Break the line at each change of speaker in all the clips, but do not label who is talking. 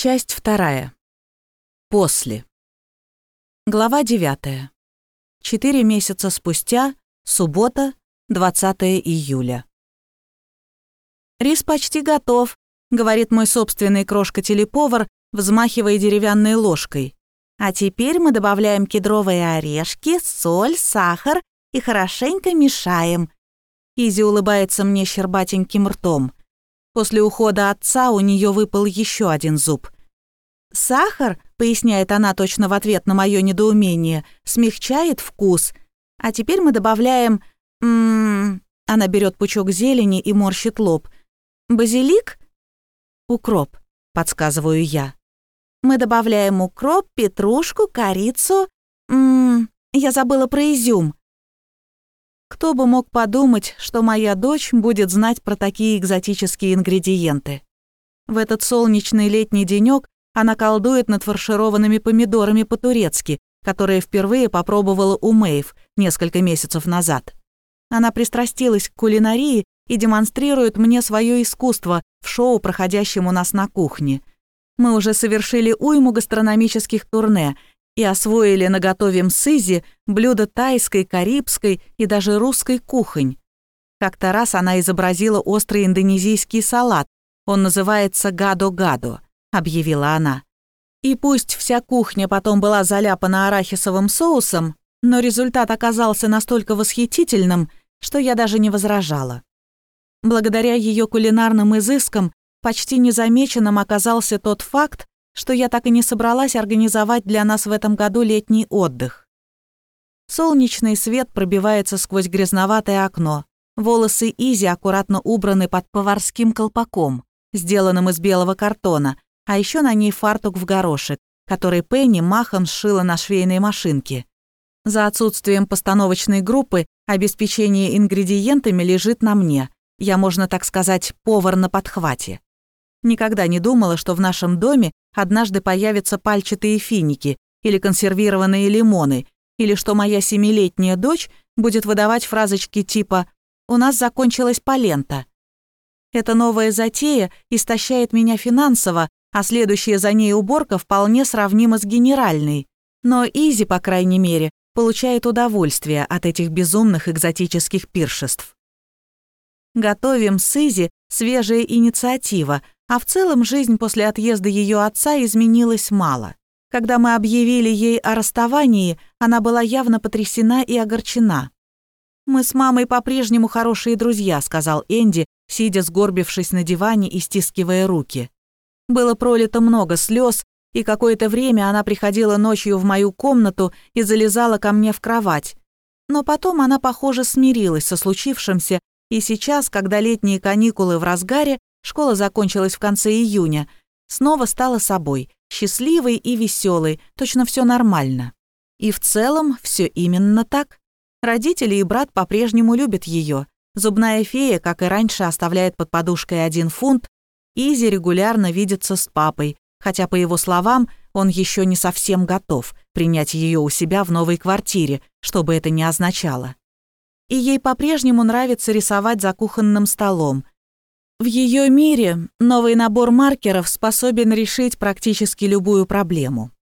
Часть вторая. После. Глава девятая. Четыре месяца спустя, суббота, 20 июля. «Рис почти готов», — говорит мой собственный крошка-телеповар, взмахивая деревянной ложкой. «А теперь мы добавляем кедровые орешки, соль, сахар и хорошенько мешаем». Изи улыбается мне щербатеньким ртом. После ухода отца у нее выпал еще один зуб. «Сахар», — поясняет она точно в ответ на мое недоумение, смягчает вкус. А теперь мы добавляем... М -м -м, она берет пучок зелени и морщит лоб. «Базилик?» «Укроп», — подсказываю я. Мы добавляем укроп, петрушку, корицу. Ммм, я забыла про изюм. Кто бы мог подумать, что моя дочь будет знать про такие экзотические ингредиенты. В этот солнечный летний денёк она колдует над фаршированными помидорами по-турецки, которые впервые попробовала у Мэйв несколько месяцев назад. Она пристрастилась к кулинарии и демонстрирует мне свое искусство в шоу, проходящем у нас на кухне. Мы уже совершили уйму гастрономических турне и освоили на готовим сызи блюда тайской, карибской и даже русской кухонь. Как-то раз она изобразила острый индонезийский салат. Он называется гадо-гадо, объявила она. И пусть вся кухня потом была заляпана арахисовым соусом, но результат оказался настолько восхитительным, что я даже не возражала. Благодаря ее кулинарным изыскам почти незамеченным оказался тот факт, что я так и не собралась организовать для нас в этом году летний отдых. Солнечный свет пробивается сквозь грязноватое окно. Волосы Изи аккуратно убраны под поварским колпаком, сделанным из белого картона, а еще на ней фартук в горошек, который Пенни махом сшила на швейной машинке. За отсутствием постановочной группы обеспечение ингредиентами лежит на мне. Я, можно так сказать, повар на подхвате. Никогда не думала, что в нашем доме однажды появятся пальчатые финики или консервированные лимоны, или что моя семилетняя дочь будет выдавать фразочки типа «У нас закончилась полента». Эта новая затея истощает меня финансово, а следующая за ней уборка вполне сравнима с генеральной. Но Изи, по крайней мере, получает удовольствие от этих безумных экзотических пиршеств. Готовим с Изи свежая инициатива, а в целом жизнь после отъезда ее отца изменилась мало. Когда мы объявили ей о расставании, она была явно потрясена и огорчена. «Мы с мамой по-прежнему хорошие друзья», — сказал Энди, сидя сгорбившись на диване и стискивая руки. Было пролито много слез, и какое-то время она приходила ночью в мою комнату и залезала ко мне в кровать. Но потом она, похоже, смирилась со случившимся, и сейчас, когда летние каникулы в разгаре, школа закончилась в конце июня, снова стала собой, счастливой и веселой, точно все нормально. И в целом все именно так. Родители и брат по-прежнему любят ее. Зубная фея, как и раньше, оставляет под подушкой один фунт. Изи регулярно видится с папой, хотя, по его словам, он еще не совсем готов принять ее у себя в новой квартире, что бы это ни означало. И ей по-прежнему нравится рисовать за кухонным столом, в ее мире новый набор маркеров способен решить практически любую проблему.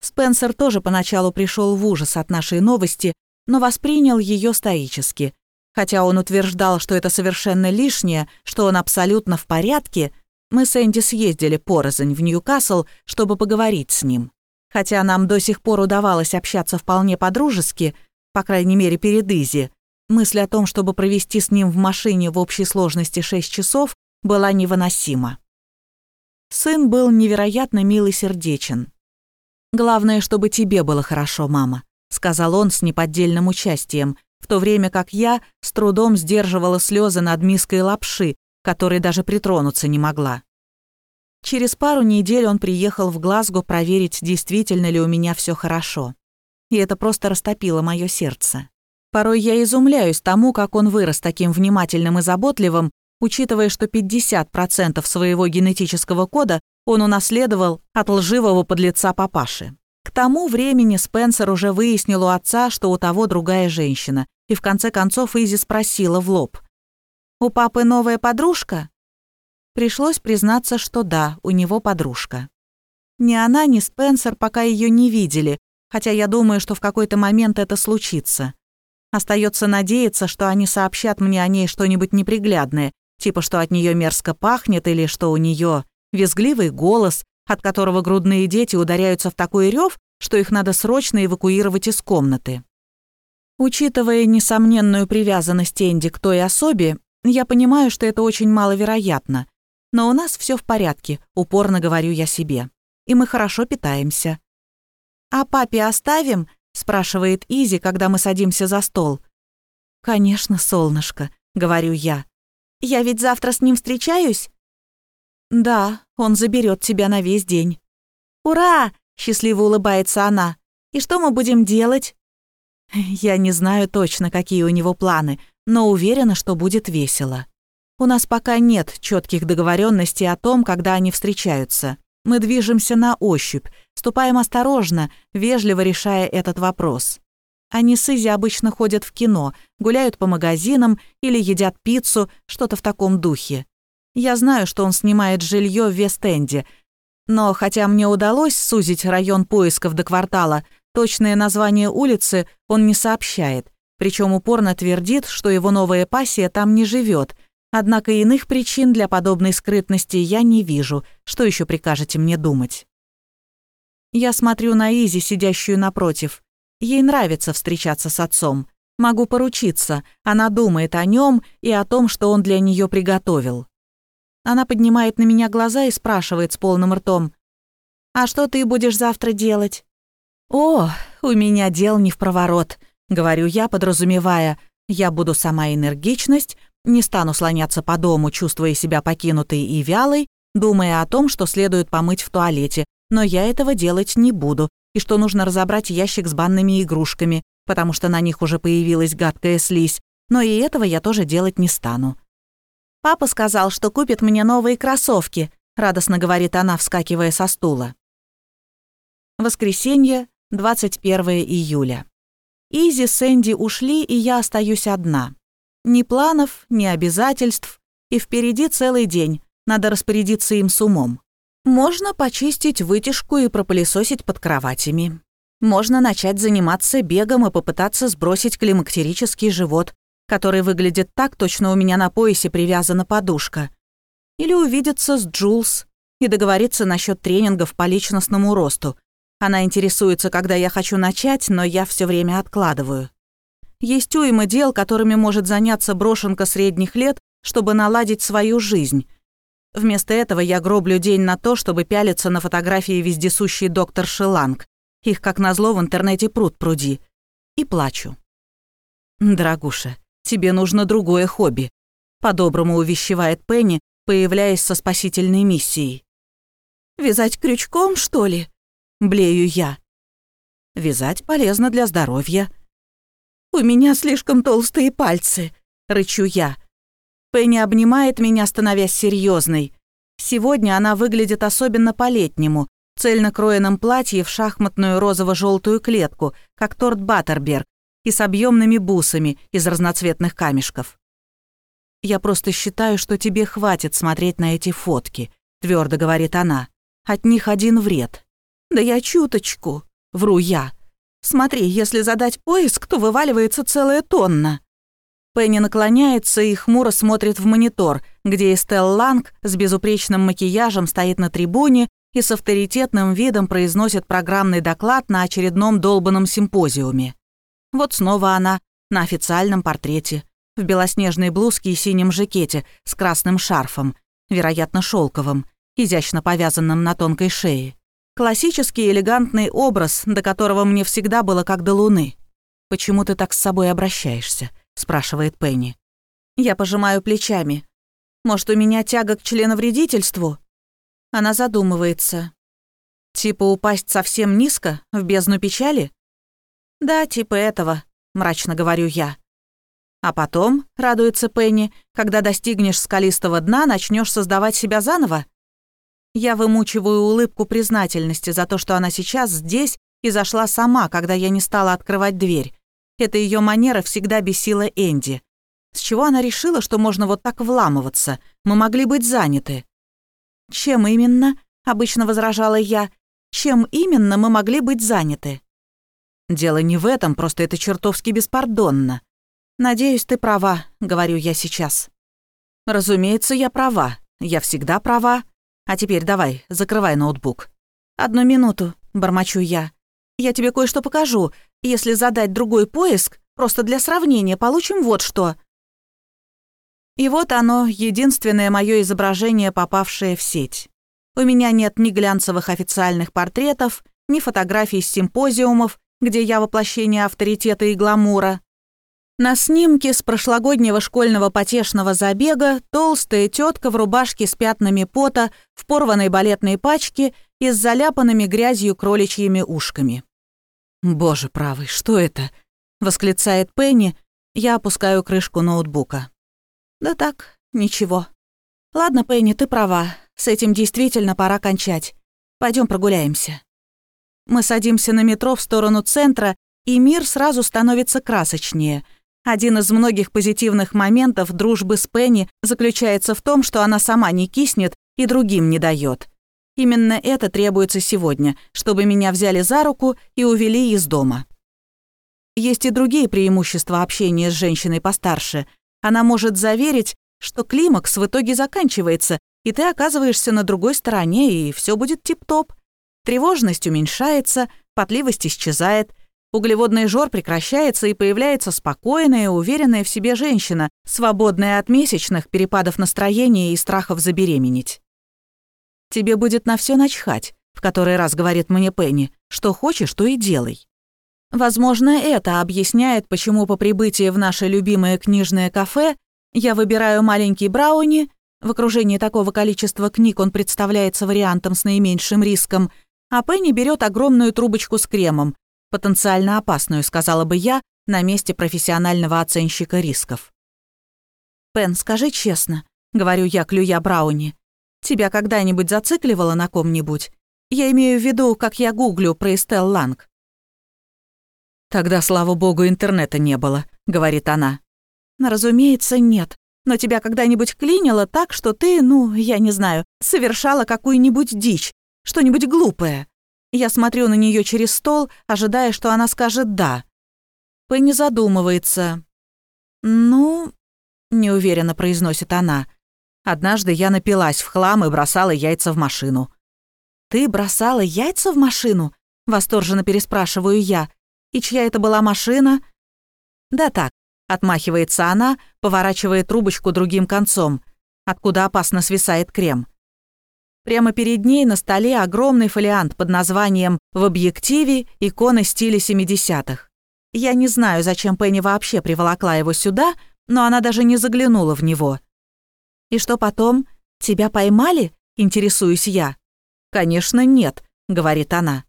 Спенсер тоже поначалу пришел в ужас от нашей новости, но воспринял ее стоически. Хотя он утверждал, что это совершенно лишнее, что он абсолютно в порядке, мы с Энди съездили порознь в Ньюкасл, чтобы поговорить с ним. Хотя нам до сих пор удавалось общаться вполне по-дружески, по крайней мере перед Изи, Мысль о том, чтобы провести с ним в машине в общей сложности 6 часов, была невыносима. Сын был невероятно мил и сердечен. «Главное, чтобы тебе было хорошо, мама», — сказал он с неподдельным участием, в то время как я с трудом сдерживала слезы над миской лапши, которой даже притронуться не могла. Через пару недель он приехал в Глазго проверить, действительно ли у меня все хорошо. И это просто растопило мое сердце. Порой я изумляюсь тому, как он вырос таким внимательным и заботливым, учитывая, что 50% своего генетического кода он унаследовал от лживого подлеца папаши. К тому времени Спенсер уже выяснил у отца, что у того другая женщина, и в конце концов Изи спросила в лоб. «У папы новая подружка?» Пришлось признаться, что да, у него подружка. Ни она, ни Спенсер пока ее не видели, хотя я думаю, что в какой-то момент это случится. Остается надеяться, что они сообщат мне о ней что-нибудь неприглядное, типа что от нее мерзко пахнет или что у нее визгливый голос, от которого грудные дети ударяются в такой рев, что их надо срочно эвакуировать из комнаты. Учитывая несомненную привязанность Энди к той особе, я понимаю, что это очень маловероятно. Но у нас все в порядке, упорно говорю я себе. И мы хорошо питаемся. «А папе оставим?» — спрашивает Изи, когда мы садимся за стол. «Конечно, солнышко», — говорю я. «Я ведь завтра с ним встречаюсь?» «Да, он заберет тебя на весь день». «Ура!» — счастливо улыбается она. «И что мы будем делать?» Я не знаю точно, какие у него планы, но уверена, что будет весело. У нас пока нет четких договоренностей о том, когда они встречаются. Мы движемся на ощупь, ступаем осторожно, вежливо решая этот вопрос. Они с Изи обычно ходят в кино, гуляют по магазинам или едят пиццу, что-то в таком духе. Я знаю, что он снимает жилье в Вест-Энде, но хотя мне удалось сузить район поисков до квартала, точное название улицы он не сообщает, причем упорно твердит, что его новая пассия там не живет. Однако иных причин для подобной скрытности я не вижу. Что еще прикажете мне думать? Я смотрю на Изи, сидящую напротив. Ей нравится встречаться с отцом. Могу поручиться, она думает о нем и о том, что он для нее приготовил. Она поднимает на меня глаза и спрашивает с полным ртом. «А что ты будешь завтра делать?» «О, у меня дел не в проворот», — говорю я, подразумевая. «Я буду сама энергичность, не стану слоняться по дому, чувствуя себя покинутой и вялой, думая о том, что следует помыть в туалете, но я этого делать не буду, и что нужно разобрать ящик с банными игрушками, потому что на них уже появилась гадкая слизь, но и этого я тоже делать не стану. «Папа сказал, что купит мне новые кроссовки», — радостно говорит она, вскакивая со стула. Воскресенье, 21 июля. Изи с Энди ушли, и я остаюсь одна. Ни планов, ни обязательств, и впереди целый день, надо распорядиться им с умом. Можно почистить вытяжку и пропылесосить под кроватями. Можно начать заниматься бегом и попытаться сбросить климактерический живот, который выглядит так, точно у меня на поясе привязана подушка. Или увидеться с Джулс и договориться насчет тренингов по личностному росту. Она интересуется, когда я хочу начать, но я все время откладываю. Есть уйма дел, которыми может заняться брошенка средних лет, чтобы наладить свою жизнь. Вместо этого я гроблю день на то, чтобы пялиться на фотографии вездесущей доктор Шеланг. Их, как назло, в интернете пруд пруди. И плачу. «Дорогуша, Тебе нужно другое хобби», — по-доброму увещевает Пенни, появляясь со спасительной миссией. «Вязать крючком, что ли?» — блею я. «Вязать полезно для здоровья». «У меня слишком толстые пальцы», — рычу я. Пенни обнимает меня, становясь серьезной. Сегодня она выглядит особенно по-летнему, цельно кроенном платье в шахматную розово-желтую клетку, как торт Баттерберг, и с объемными бусами из разноцветных камешков. «Я просто считаю, что тебе хватит смотреть на эти фотки», — твердо говорит она. «От них один вред». «Да я чуточку», — вру я. «Смотри, если задать поиск, то вываливается целая тонна». Пенни наклоняется и хмуро смотрит в монитор, где Эстел Ланг с безупречным макияжем стоит на трибуне и с авторитетным видом произносит программный доклад на очередном долбанном симпозиуме. Вот снова она на официальном портрете, в белоснежной блузке и синем жакете с красным шарфом, вероятно, шелковым, изящно повязанным на тонкой шее. Классический элегантный образ, до которого мне всегда было как до луны. «Почему ты так с собой обращаешься?» — спрашивает Пенни. Я пожимаю плечами. «Может, у меня тяга к членовредительству?» Она задумывается. «Типа упасть совсем низко, в бездну печали?» «Да, типа этого», — мрачно говорю я. А потом, радуется Пенни, когда достигнешь скалистого дна, начнешь создавать себя заново? Я вымучиваю улыбку признательности за то, что она сейчас здесь и зашла сама, когда я не стала открывать дверь. Эта ее манера всегда бесила Энди. С чего она решила, что можно вот так вламываться? Мы могли быть заняты. Чем именно? Обычно возражала я. Чем именно мы могли быть заняты? Дело не в этом, просто это чертовски беспардонно. Надеюсь, ты права, говорю я сейчас. Разумеется, я права. Я всегда права. А теперь давай, закрывай ноутбук. Одну минуту, бормочу я. Я тебе кое-что покажу. Если задать другой поиск, просто для сравнения, получим вот что. И вот оно, единственное мое изображение, попавшее в сеть. У меня нет ни глянцевых официальных портретов, ни фотографий с симпозиумов, где я воплощение авторитета и гламура. На снимке с прошлогоднего школьного потешного забега толстая тетка в рубашке с пятнами пота, в порванной балетной пачке и с заляпанными грязью кроличьими ушками. «Боже правый, что это?» — восклицает Пенни. Я опускаю крышку ноутбука. «Да так, ничего. Ладно, Пенни, ты права. С этим действительно пора кончать. Пойдем прогуляемся». Мы садимся на метро в сторону центра, и мир сразу становится красочнее. Один из многих позитивных моментов дружбы с Пенни заключается в том, что она сама не киснет и другим не дает. Именно это требуется сегодня, чтобы меня взяли за руку и увели из дома. Есть и другие преимущества общения с женщиной постарше. Она может заверить, что климакс в итоге заканчивается, и ты оказываешься на другой стороне, и все будет тип-топ. Тревожность уменьшается, потливость исчезает, углеводный жор прекращается, и появляется спокойная, уверенная в себе женщина, свободная от месячных перепадов настроения и страхов забеременеть. «Тебе будет на все начхать», — в который раз говорит мне Пенни, «что хочешь, то и делай». Возможно, это объясняет, почему по прибытии в наше любимое книжное кафе я выбираю маленький брауни, в окружении такого количества книг он представляется вариантом с наименьшим риском, а Пенни берет огромную трубочку с кремом, потенциально опасную, сказала бы я, на месте профессионального оценщика рисков. «Пен, скажи честно», — говорю я, клюя брауни, «тебя когда-нибудь зацикливало на ком-нибудь? Я имею в виду, как я гуглю про Эстел Ланг». «Тогда, слава богу, интернета не было», — говорит она. «Разумеется, нет. Но тебя когда-нибудь клинило так, что ты, ну, я не знаю, совершала какую-нибудь дичь, что-нибудь глупое?» Я смотрю на нее через стол, ожидая, что она скажет «да». Пенни задумывается. «Ну...» — неуверенно произносит она. «Однажды я напилась в хлам и бросала яйца в машину». «Ты бросала яйца в машину?» — восторженно переспрашиваю я. И чья это была машина? Да так, отмахивается она, поворачивая трубочку другим концом, откуда опасно свисает крем. Прямо перед ней на столе огромный фолиант под названием «В объективе. Иконы стиля 70-х». Я не знаю, зачем Пенни вообще приволокла его сюда, но она даже не заглянула в него. «И что потом? Тебя поймали?» — интересуюсь я. «Конечно, нет», — говорит она.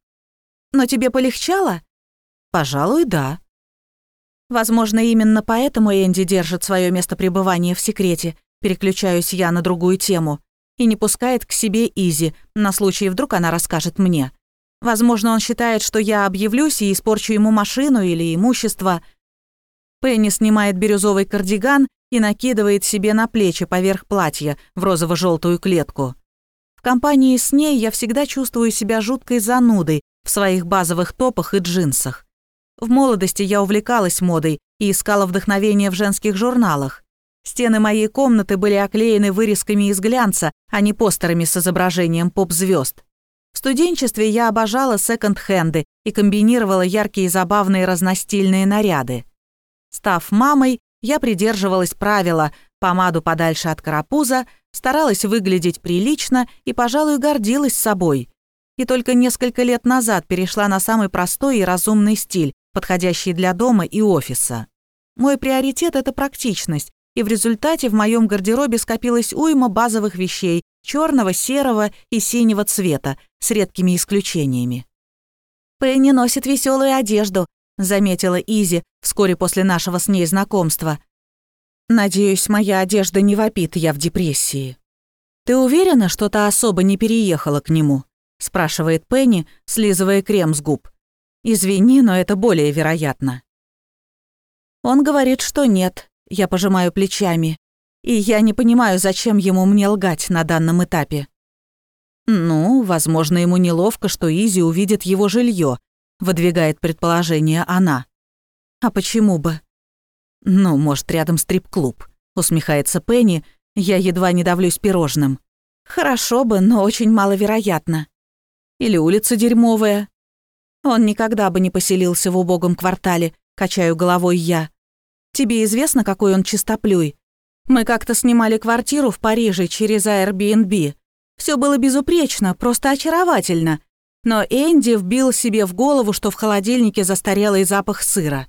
«Но тебе полегчало?» Пожалуй, да. Возможно, именно поэтому Энди держит свое место пребывания в секрете. Переключаюсь я на другую тему. И не пускает к себе Изи, на случай вдруг она расскажет мне. Возможно, он считает, что я объявлюсь и испорчу ему машину или имущество. Пенни снимает бирюзовый кардиган и накидывает себе на плечи поверх платья в розово желтую клетку. В компании с ней я всегда чувствую себя жуткой занудой в своих базовых топах и джинсах. В молодости я увлекалась модой и искала вдохновение в женских журналах. Стены моей комнаты были оклеены вырезками из глянца, а не постерами с изображением поп-звезд. В студенчестве я обожала секонд-хенды и комбинировала яркие забавные разностильные наряды. Став мамой, я придерживалась правила помаду подальше от карапуза, старалась выглядеть прилично и, пожалуй, гордилась собой. И только несколько лет назад перешла на самый простой и разумный стиль, подходящий для дома и офиса. Мой приоритет — это практичность, и в результате в моем гардеробе скопилась уйма базовых вещей черного, серого и синего цвета, с редкими исключениями. «Пенни носит веселую одежду», — заметила Изи вскоре после нашего с ней знакомства. «Надеюсь, моя одежда не вопит, я в депрессии». «Ты уверена, что та особо не переехала к нему?» — спрашивает Пенни, слизывая крем с губ. Извини, но это более вероятно. Он говорит, что нет. Я пожимаю плечами. И я не понимаю, зачем ему мне лгать на данном этапе. Ну, возможно, ему неловко, что Изи увидит его жилье, выдвигает предположение она. А почему бы? Ну, может, рядом стрип-клуб, усмехается Пенни, я едва не давлюсь пирожным. Хорошо бы, но очень маловероятно. Или улица дерьмовая. Он никогда бы не поселился в убогом квартале, качаю головой я. Тебе известно, какой он чистоплюй? Мы как-то снимали квартиру в Париже через Airbnb. Все было безупречно, просто очаровательно. Но Энди вбил себе в голову, что в холодильнике застарелый запах сыра.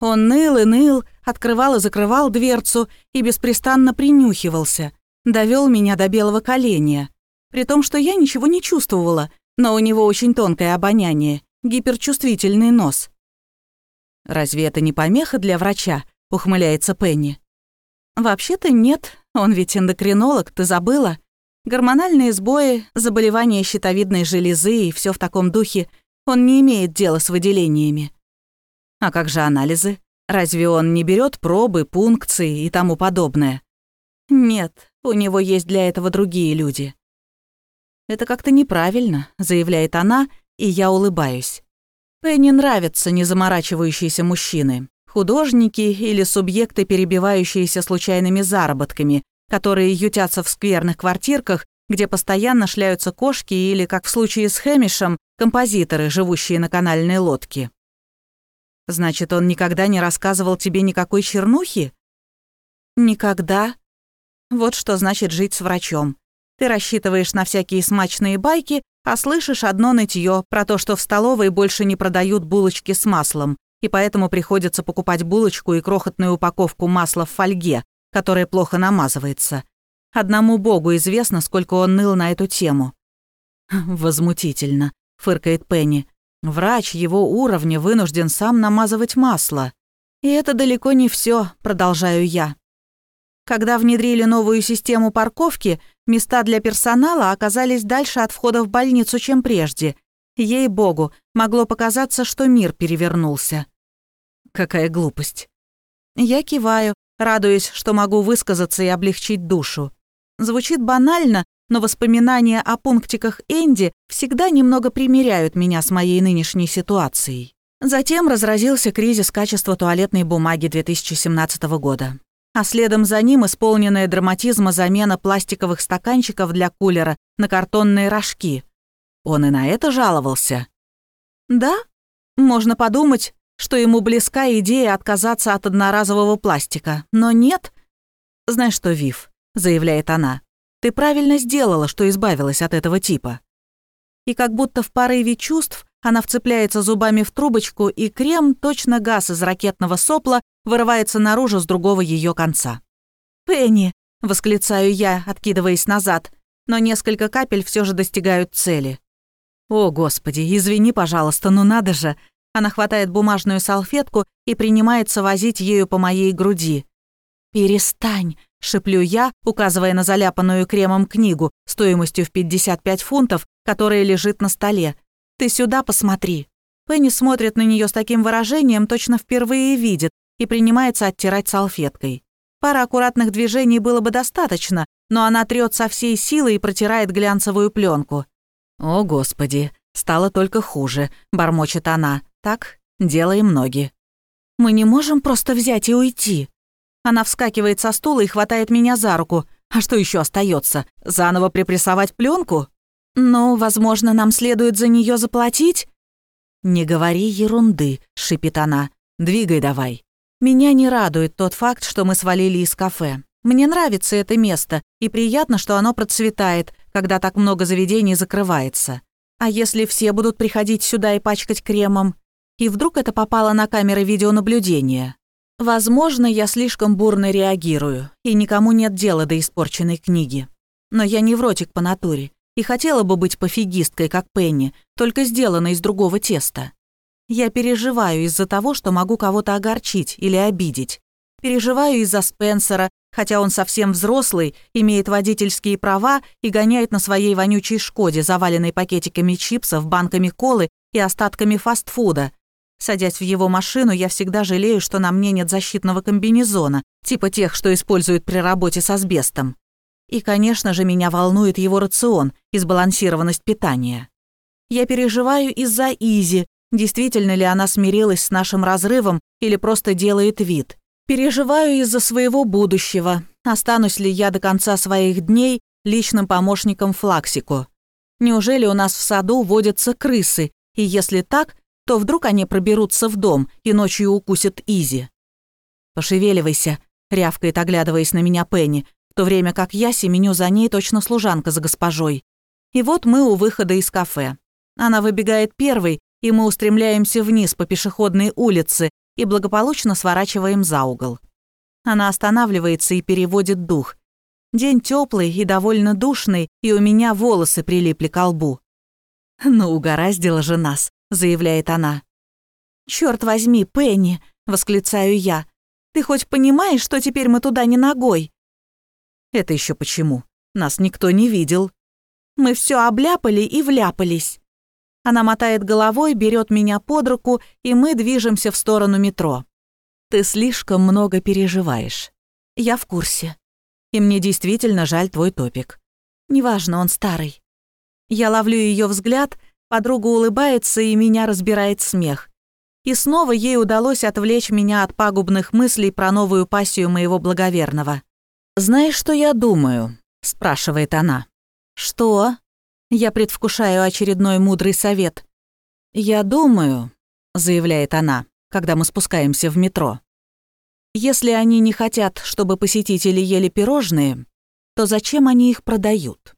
Он ныл и ныл, открывал и закрывал дверцу и беспрестанно принюхивался. Довел меня до белого коленя. При том, что я ничего не чувствовала, но у него очень тонкое обоняние, гиперчувствительный нос. «Разве это не помеха для врача?» — ухмыляется Пенни. «Вообще-то нет, он ведь эндокринолог, ты забыла? Гормональные сбои, заболевания щитовидной железы и все в таком духе. Он не имеет дела с выделениями. А как же анализы? Разве он не берет пробы, пункции и тому подобное? Нет, у него есть для этого другие люди. «Это как-то неправильно», — заявляет она, и я улыбаюсь. Пенни нравятся незаморачивающиеся мужчины, художники или субъекты, перебивающиеся случайными заработками, которые ютятся в скверных квартирках, где постоянно шляются кошки или, как в случае с Хэмишем, композиторы, живущие на канальной лодке. Значит, он никогда не рассказывал тебе никакой чернухи? Никогда. Вот что значит жить с врачом. Ты рассчитываешь на всякие смачные байки, а слышишь одно нытье про то, что в столовой больше не продают булочки с маслом, и поэтому приходится покупать булочку и крохотную упаковку масла в фольге, которая плохо намазывается. Одному богу известно, сколько он ныл на эту тему. «Возмутительно», — фыркает Пенни. «Врач его уровня вынужден сам намазывать масло». «И это далеко не все, продолжаю я. Когда внедрили новую систему парковки, места для персонала оказались дальше от входа в больницу, чем прежде. Ей-богу, могло показаться, что мир перевернулся. Какая глупость. Я киваю, радуясь, что могу высказаться и облегчить душу. Звучит банально, но воспоминания о пунктиках Энди всегда немного примиряют меня с моей нынешней ситуацией. Затем разразился кризис качества туалетной бумаги 2017 года а следом за ним исполненная драматизма замена пластиковых стаканчиков для кулера на картонные рожки. Он и на это жаловался. Да, можно подумать, что ему близка идея отказаться от одноразового пластика, но нет. «Знаешь что, Вив», — заявляет она, — «ты правильно сделала, что избавилась от этого типа». И как будто в порыве чувств она вцепляется зубами в трубочку, и крем, точно газ из ракетного сопла, вырывается наружу с другого ее конца. «Пенни!» — восклицаю я, откидываясь назад, но несколько капель все же достигают цели. «О, Господи, извини, пожалуйста, ну надо же!» Она хватает бумажную салфетку и принимается возить ею по моей груди. «Перестань!» — шеплю я, указывая на заляпанную кремом книгу стоимостью в 55 фунтов, которая лежит на столе. «Ты сюда посмотри». Пенни смотрит на нее с таким выражением, точно впервые видит, и принимается оттирать салфеткой. Пара аккуратных движений было бы достаточно, но она трёт со всей силы и протирает глянцевую пленку. «О, Господи, стало только хуже», — бормочет она. «Так, делаем ноги». «Мы не можем просто взять и уйти». Она вскакивает со стула и хватает меня за руку. А что еще остается? Заново припрессовать пленку? «Ну, возможно, нам следует за нее заплатить?» «Не говори ерунды», — шипит она. «Двигай давай». Меня не радует тот факт, что мы свалили из кафе. Мне нравится это место, и приятно, что оно процветает, когда так много заведений закрывается. А если все будут приходить сюда и пачкать кремом? И вдруг это попало на камеры видеонаблюдения? Возможно, я слишком бурно реагирую, и никому нет дела до испорченной книги. Но я невротик по натуре, и хотела бы быть пофигисткой, как Пенни, только сделанной из другого теста. Я переживаю из-за того, что могу кого-то огорчить или обидеть. Переживаю из-за Спенсера, хотя он совсем взрослый, имеет водительские права и гоняет на своей вонючей «Шкоде», заваленной пакетиками чипсов, банками колы и остатками фастфуда. Садясь в его машину, я всегда жалею, что на мне нет защитного комбинезона, типа тех, что используют при работе с асбестом. И, конечно же, меня волнует его рацион и сбалансированность питания. Я переживаю из-за Изи, действительно ли она смирилась с нашим разрывом или просто делает вид. Переживаю из-за своего будущего, останусь ли я до конца своих дней личным помощником Флаксику. Неужели у нас в саду водятся крысы, и если так, то вдруг они проберутся в дом и ночью укусят Изи? «Пошевеливайся», — рявкает, оглядываясь на меня Пенни, в то время как я семеню за ней точно служанка за госпожой. И вот мы у выхода из кафе. Она выбегает первой, и мы устремляемся вниз по пешеходной улице и благополучно сворачиваем за угол. Она останавливается и переводит дух. День теплый и довольно душный, и у меня волосы прилипли к лбу. «Ну, угораздило же нас», — заявляет она. «Чёрт возьми, Пенни!» — восклицаю я. «Ты хоть понимаешь, что теперь мы туда не ногой?» «Это еще почему? Нас никто не видел». «Мы все обляпали и вляпались». Она мотает головой, берет меня под руку, и мы движемся в сторону метро. «Ты слишком много переживаешь». «Я в курсе. И мне действительно жаль твой топик. Неважно, он старый». Я ловлю ее взгляд, подруга улыбается, и меня разбирает смех. И снова ей удалось отвлечь меня от пагубных мыслей про новую пассию моего благоверного. «Знаешь, что я думаю?» — спрашивает она. «Что?» Я предвкушаю очередной мудрый совет. «Я думаю», — заявляет она, когда мы спускаемся в метро. «Если они не хотят, чтобы посетители ели пирожные, то зачем они их продают?»